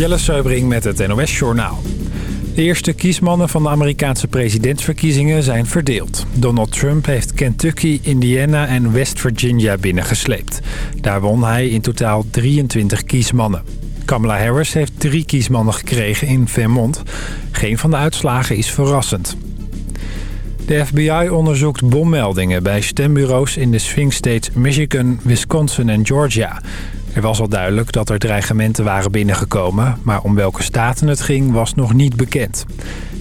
Jelle Seubring met het NOS Journaal. De eerste kiesmannen van de Amerikaanse presidentsverkiezingen zijn verdeeld. Donald Trump heeft Kentucky, Indiana en West Virginia binnengesleept. Daar won hij in totaal 23 kiesmannen. Kamala Harris heeft drie kiesmannen gekregen in Vermont. Geen van de uitslagen is verrassend. De FBI onderzoekt bommeldingen bij stembureaus in de swing states Michigan, Wisconsin en Georgia. Er was al duidelijk dat er dreigementen waren binnengekomen... maar om welke staten het ging was nog niet bekend.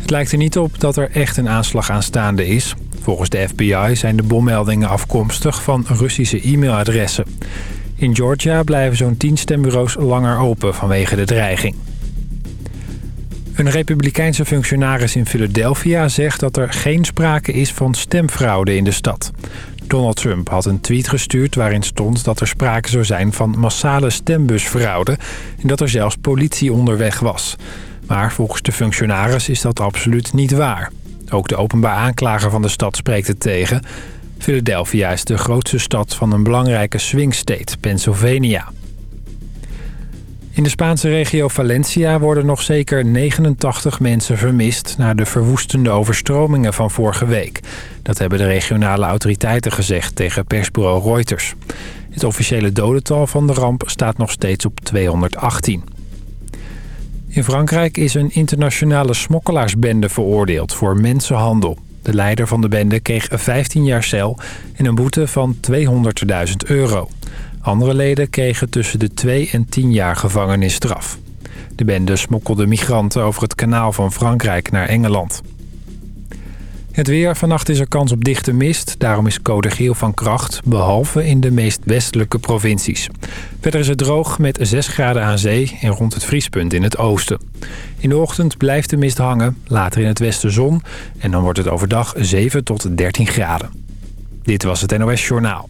Het lijkt er niet op dat er echt een aanslag aanstaande is. Volgens de FBI zijn de bommeldingen afkomstig van Russische e-mailadressen. In Georgia blijven zo'n 10 stembureaus langer open vanwege de dreiging. Een republikeinse functionaris in Philadelphia zegt dat er geen sprake is van stemfraude in de stad. Donald Trump had een tweet gestuurd waarin stond dat er sprake zou zijn van massale stembusfraude... en dat er zelfs politie onderweg was. Maar volgens de functionaris is dat absoluut niet waar. Ook de openbaar aanklager van de stad spreekt het tegen. Philadelphia is de grootste stad van een belangrijke swing state, Pennsylvania. In de Spaanse regio Valencia worden nog zeker 89 mensen vermist... na de verwoestende overstromingen van vorige week. Dat hebben de regionale autoriteiten gezegd tegen persbureau Reuters. Het officiële dodental van de ramp staat nog steeds op 218. In Frankrijk is een internationale smokkelaarsbende veroordeeld voor mensenhandel. De leider van de bende kreeg 15 jaar cel en een boete van 200.000 euro. Andere leden kregen tussen de 2 en 10 jaar gevangenisstraf. De bende smokkelde migranten over het kanaal van Frankrijk naar Engeland. Het weer. Vannacht is er kans op dichte mist. Daarom is code geel van kracht, behalve in de meest westelijke provincies. Verder is het droog met 6 graden aan zee en rond het vriespunt in het oosten. In de ochtend blijft de mist hangen, later in het westen zon... en dan wordt het overdag 7 tot 13 graden. Dit was het NOS Journaal.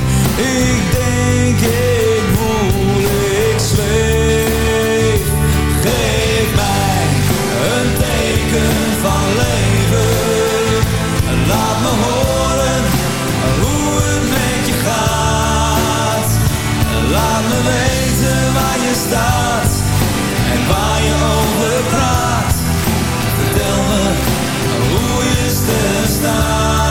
ik denk ik voel, ik zweef. Geef mij een teken van leven, laat me horen hoe het met je gaat. Laat me weten waar je staat en waar je over praat. Vertel me hoe je sterren staan.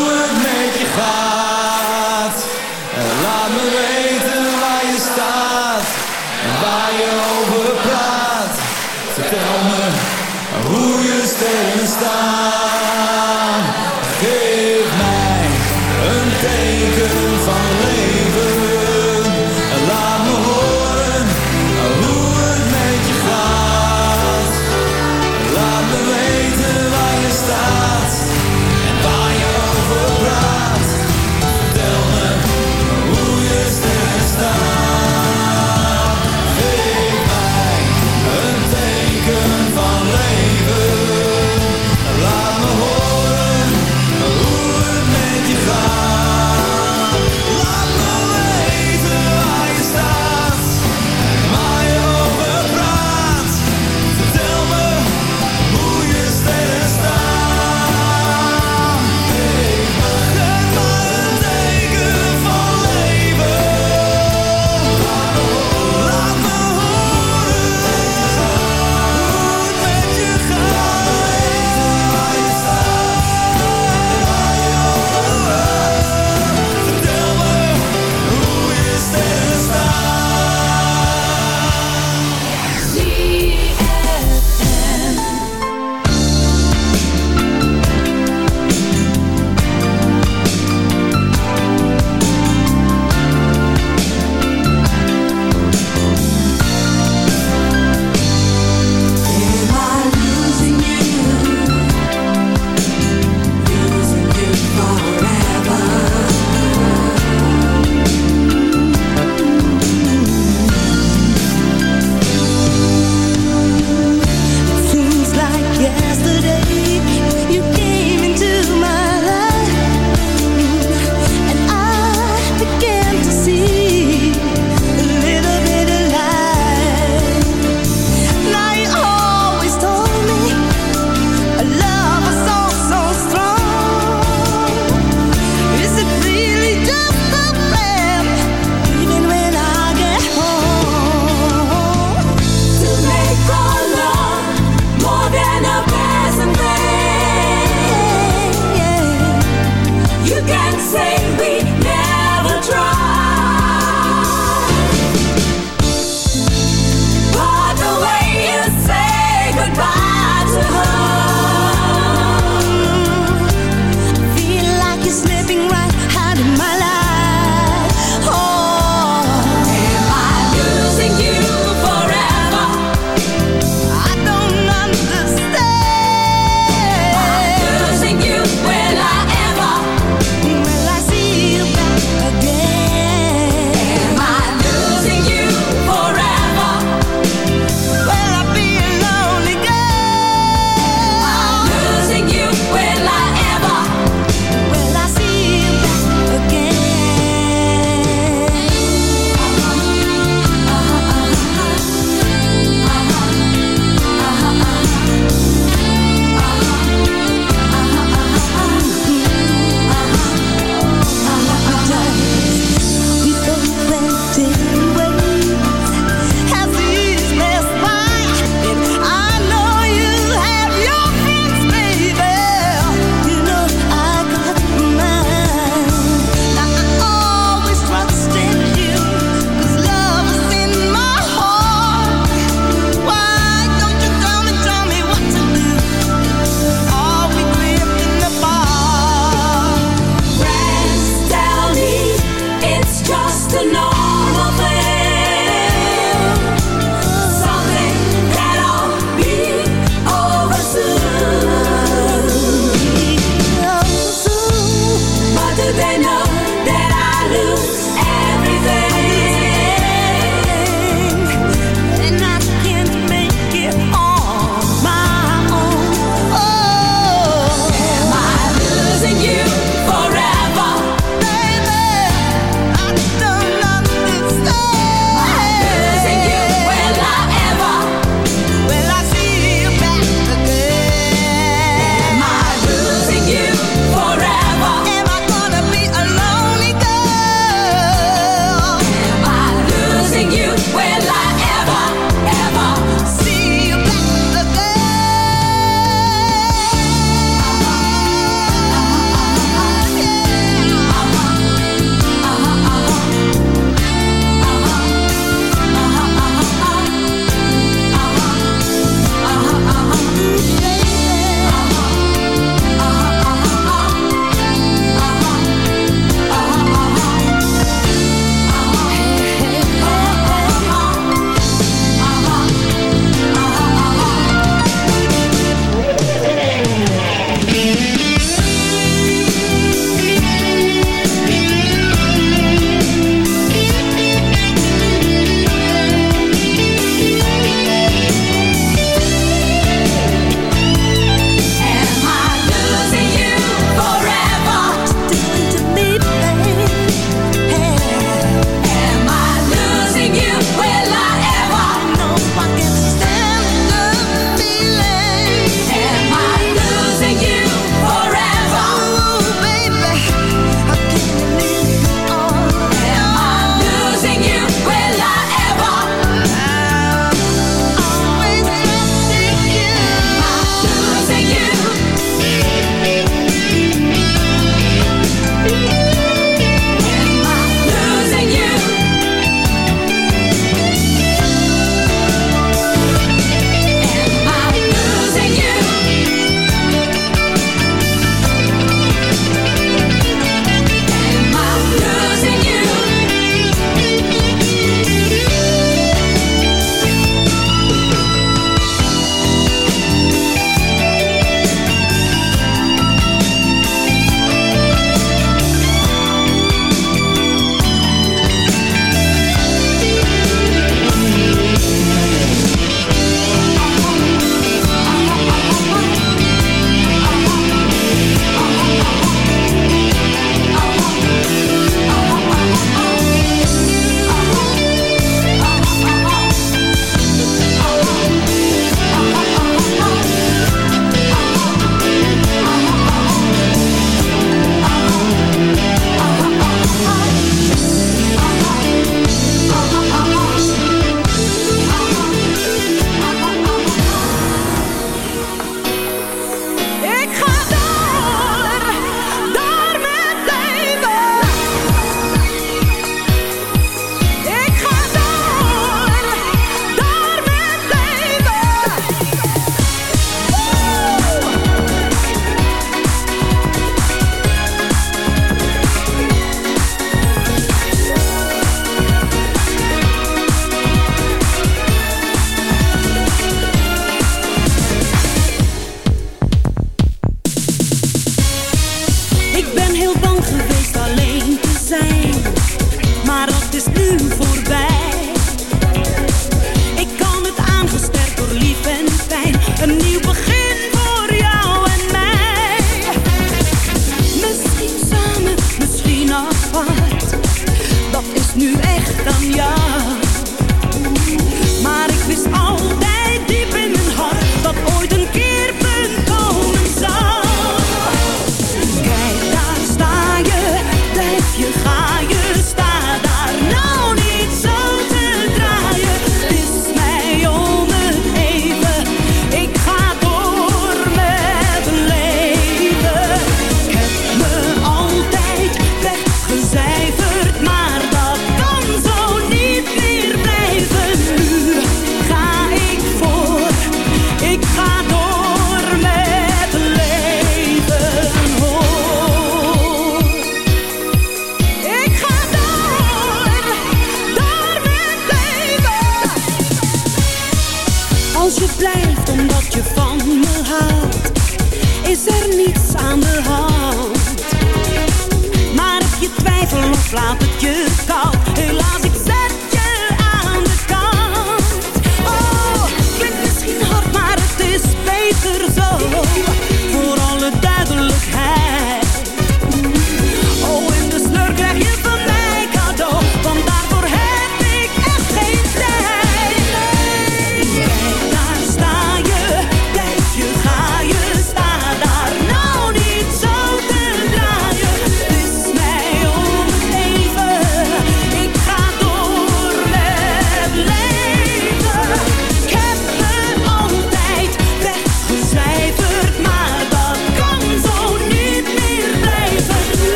Laat me weten waar je staat waar je over praat. Vertel me hoe je sterren staan.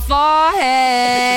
forehead.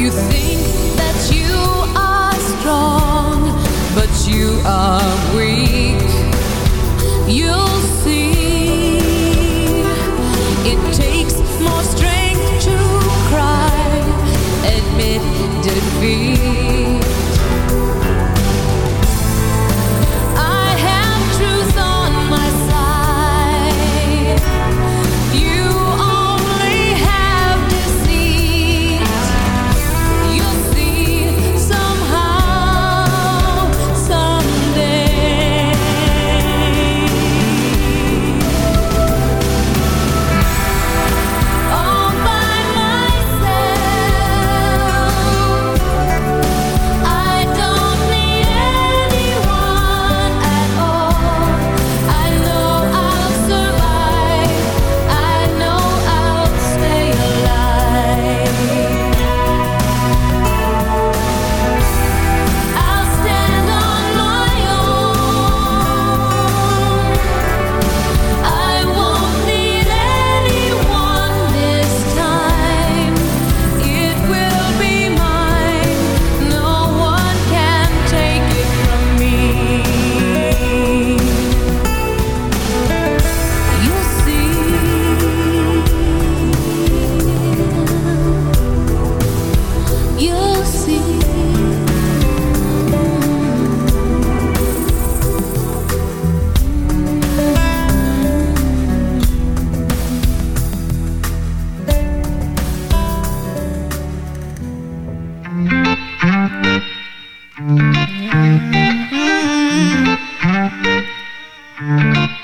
you think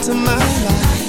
into my life.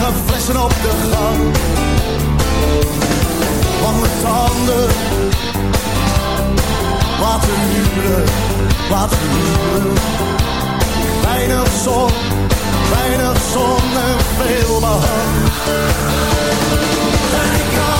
lege flessen op de gang. Want tanden, wat een huwelijk, wat een huwelijk. Weinig zon, weinig zon en veel behang. En ik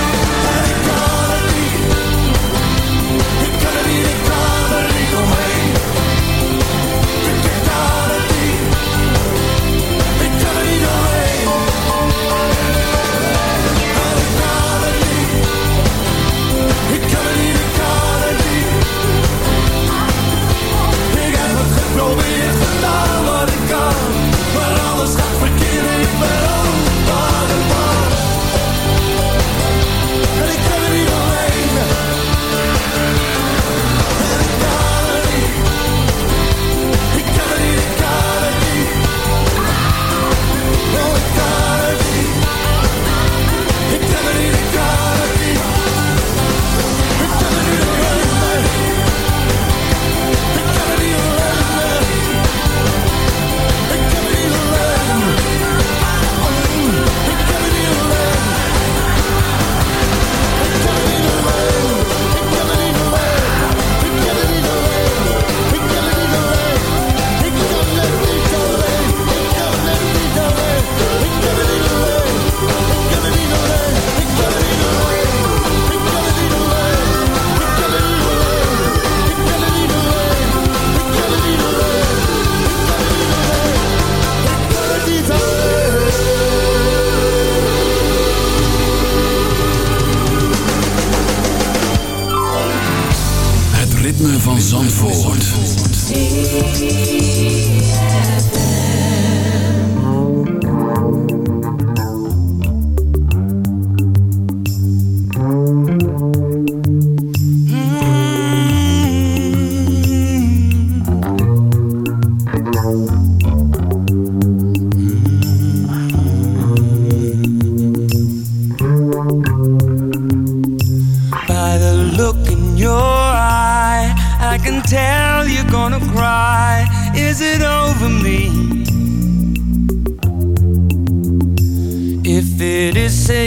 be the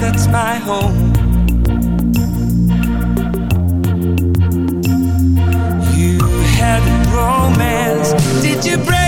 that's my home. You had romance, did you break?